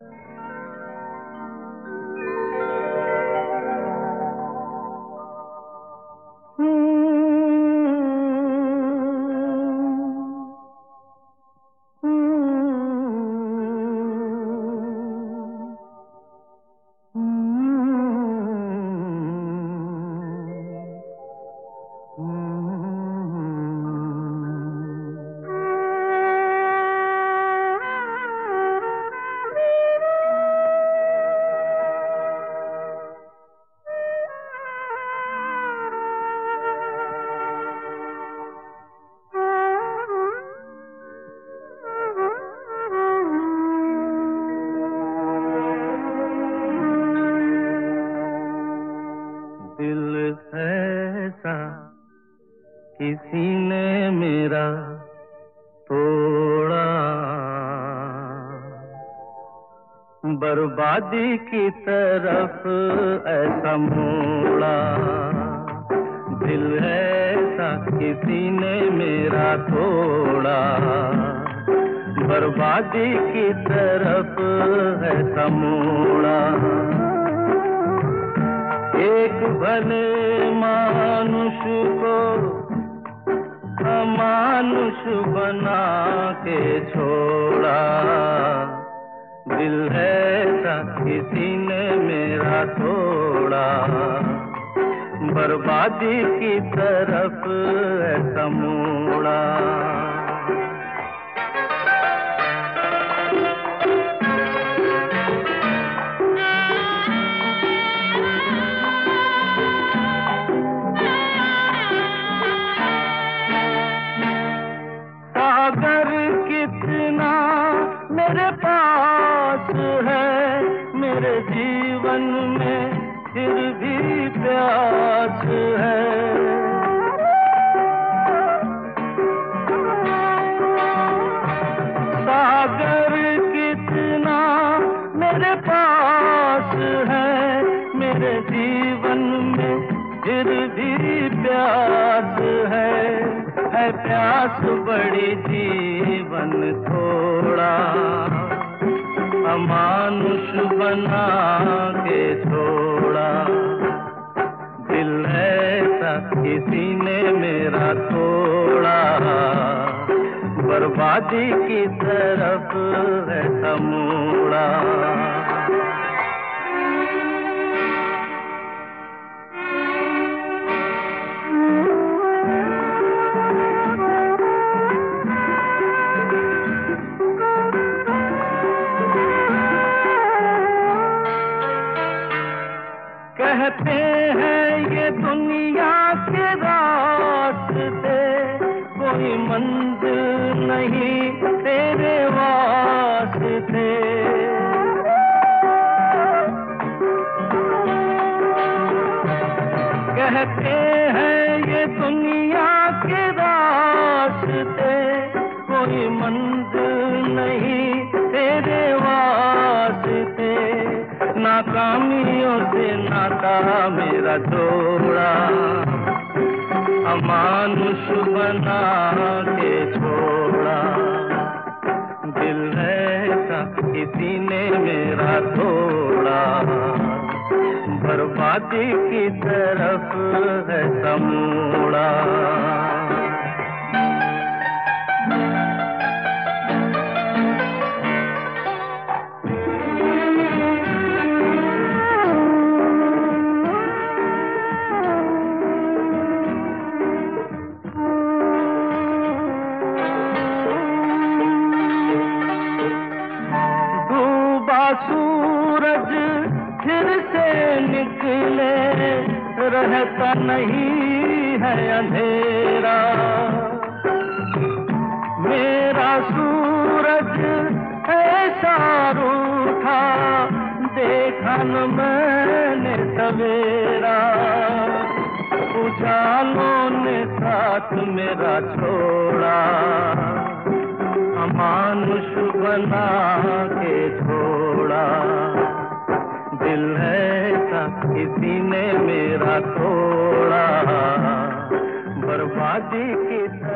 ऐसा तोड़ा। बर्बादी की तरफ़ ऐसा मोड़ा। दिल है ऐसा किसी ने मेरा तोड़ा। बर्बादी की तरफ़ ऐसा मोड़ा। एक भले मानुष को अमानुष बना के छोड़ा। दिल है किसी ने मेरा थोड़ा बर्बादी की तरफ़ ऐसा मोड़ा। मेरे जीवन में फिर भी प्यास है। सागर कितना मेरे पास है, मेरे जीवन में फिर भी प्यास है। है प्यास बड़ी जीवन थोड़ा। बना के छोड़ा। दिल ऐसा किसी ने मेरा तोड़ा। बर्बादी की तरफ़ ऐसा मोड़ा मंजिल नहीं तेरे वास्ते। कहते हैं ये दुनिया के रास्ते, कोई मंजिल नहीं तेरे वास्ते। नाकामियों से नाता मेरा जोड़ा। अमानुष बना के छोड़ा। दिल ऐसा किसी ने मेरा थोड़ा बर्बादी की तरफ़ है समूड़ा। निकले रहता नहीं है अंधेरा। मेरा सूरज ऐसा रूठा, देखा न मैंने सवेरा। उजालों ने साथ मेरा छोड़ा, अमानुष बना किसी ने मेरा थोड़ा बर्बादी की